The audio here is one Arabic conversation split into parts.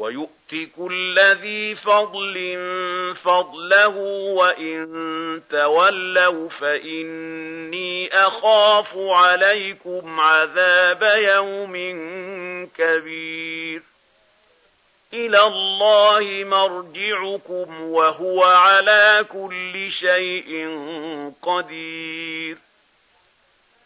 ويؤت كل ذي فضل فضله وإن تولوا فإني أخاف عليكم عذاب يوم كبير. إلى الله مرجعكم وهو على كل شيء قدير.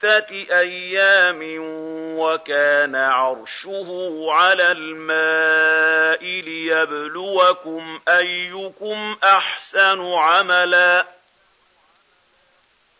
ستة أيام وكان عرشه على الماء ليبلوكم أيكم أحسن عملا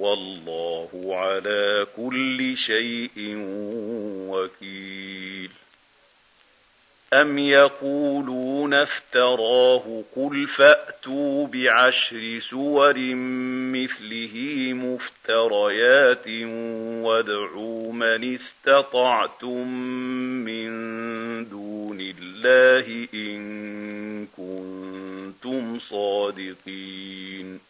والله على كل شيء وكيل. أم يقولون افتراه قل فأتوا بعشر سور مثله مفتريات وادعوا من استطعتم من دون الله إن كنتم صادقين.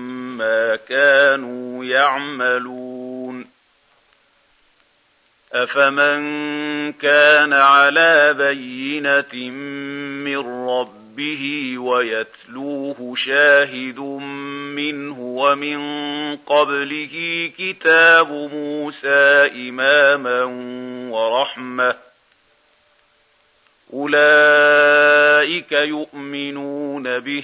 كانوا يعملون. أفمن كان على بينة من ربه ويتلوه شاهد منه ومن قبله كتاب موسى إماما ورحمة أولئك يؤمنون به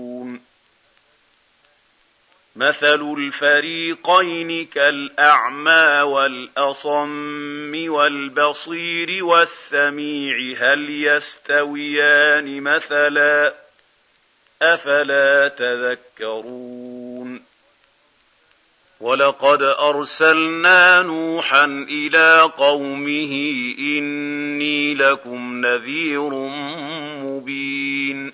مثل الفريقين كالأعمى والأصم والبصير والسميع هل يستويان مثلاً أفلا تذكرون ولقد أرسلنا نوحا إلى قومه إني لكم نذير مبين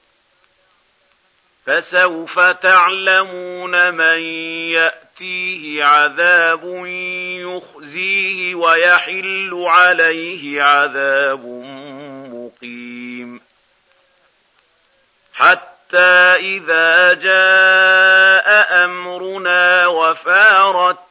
فسوف تعلمون من يأتيه عذاب يخزيه ويحل عليه عذاب مقيم. حتى إذا جاء أمرنا وفارت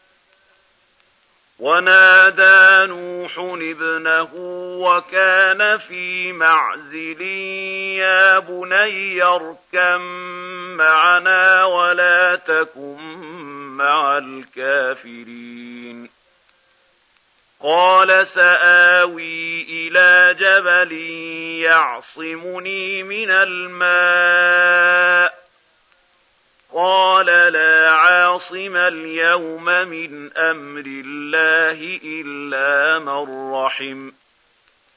ونادى نوح ابنه وكان في معزل يا بني اركم معنا ولا تكن مع الكافرين. قال سآوي إلى جبل يعصمني من الماء قال لا عاصم اليوم من أمر الله إلا من رحم.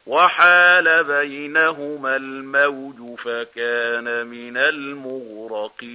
وحال بينهما الموج فكان من المغرقين.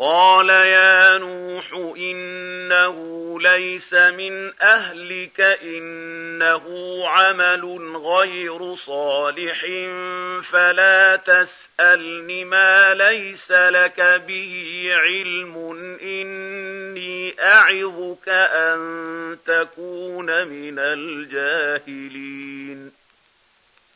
قال يا نوح إنه ليس من أهلك إنه عمل غير صالح فلا تسألن ما ليس لك به علم إني أعظك أن تكون من الجاهلين.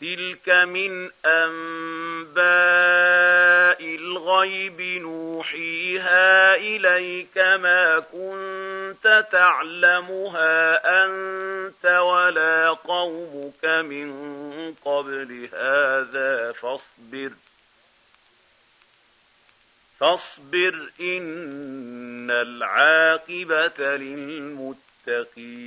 تلك من أنباء الغيب نوحيها إليك ما كنت تعلمها أنت ولا قومك من قبل هذا فاصبر فاصبر إن العاقبة للمتقين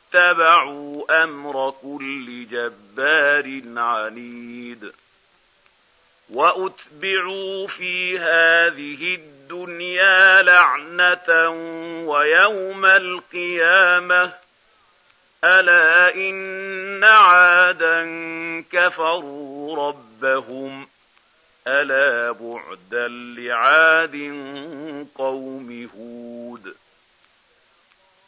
واتبعوا أمر كل جبار عنيد وأتبعوا في هذه الدنيا لعنة ويوم القيامة ألا إن عادا كفروا ربهم ألا بعدا لعاد قوم هود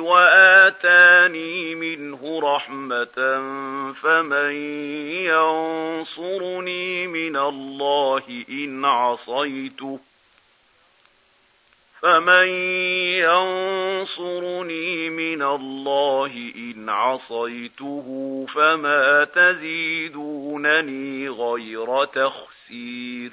وآتاني منه رحمة فمن ينصرني من الله إن عصيته فمن ينصرني من الله إن عصيته فما تزيدونني غير تخسير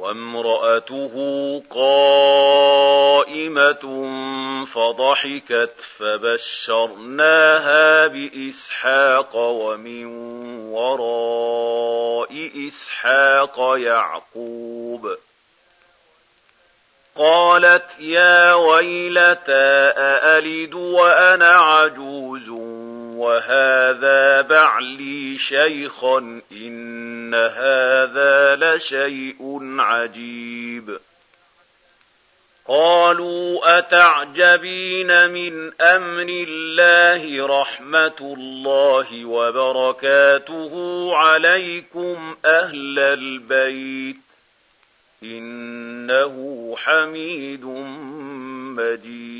وامرأته قائمة فضحكت فبشرناها بإسحاق ومن وراء إسحاق يعقوب. قالت يا ويلتى أألد وأنا عجوز وهذا بعلي شيخا إن هذا لشيء عجيب. قالوا أتعجبين من أمر الله رحمة الله وبركاته عليكم أهل البيت إنه حميد مجيد.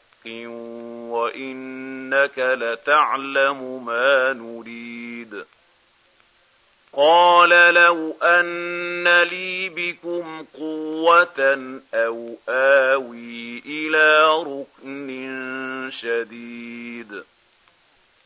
وإنك لتعلم ما نريد. قال لو أن لي بكم قوة أو آوي إلى ركن شديد.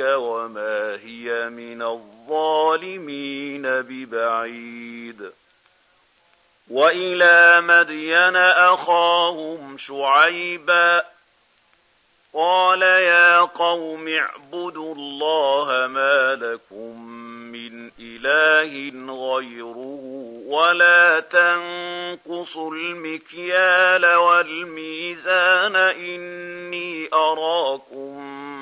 وما هي من الظالمين ببعيد. وإلى مدين أخاهم شعيبا. قال يا قوم اعبدوا الله ما لكم من إله غيره ولا تنقصوا المكيال والميزان إني أراكم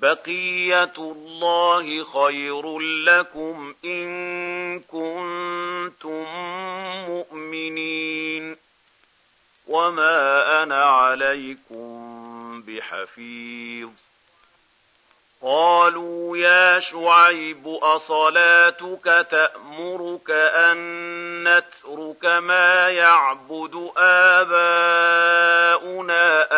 بقية الله خير لكم إن كنتم مؤمنين وما أنا عليكم بحفيظ قالوا يا شعيب أصلاتك تأمرك أن نترك ما يعبد آباؤنا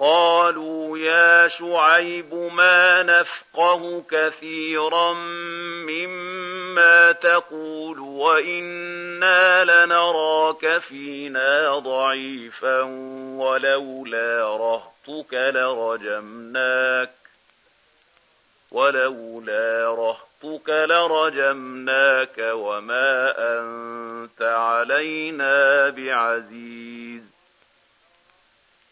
قالوا يا شعيب ما نفقه كثيرا مما تقول وإنا لنراك فينا ضعيفا ولولا رهطك لرجمناك ولولا رهطك لرجمناك وما أنت علينا بعزيز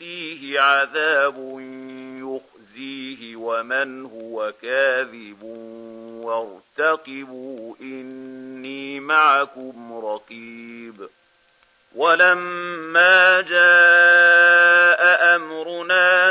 يأتيه عذاب يخزيه ومن هو كاذب وارتقبوا إني معكم رقيب ولما جاء أمرنا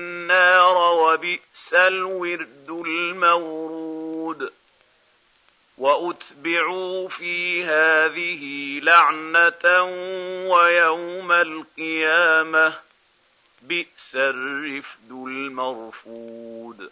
وبئس الورد المورود. وأتبعوا في هذه لعنة ويوم القيامة بئس الرفد المرفود.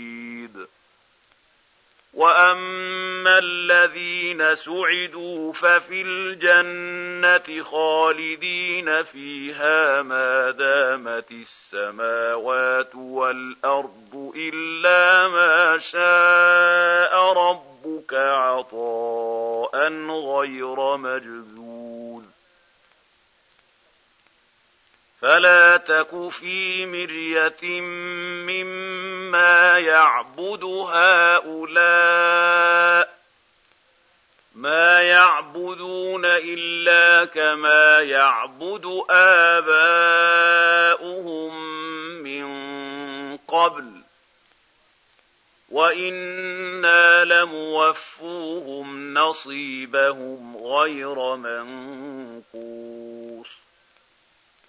واما الذين سعدوا ففي الجنه خالدين فيها ما دامت السماوات والارض الا ما شاء ربك عطاء غير مجذوذ فلا تك في مرية مما يعبد هؤلاء ما يعبدون إلا كما يعبد آباؤهم من قبل. وإنا لموفوهم نصيبهم غير منقوص.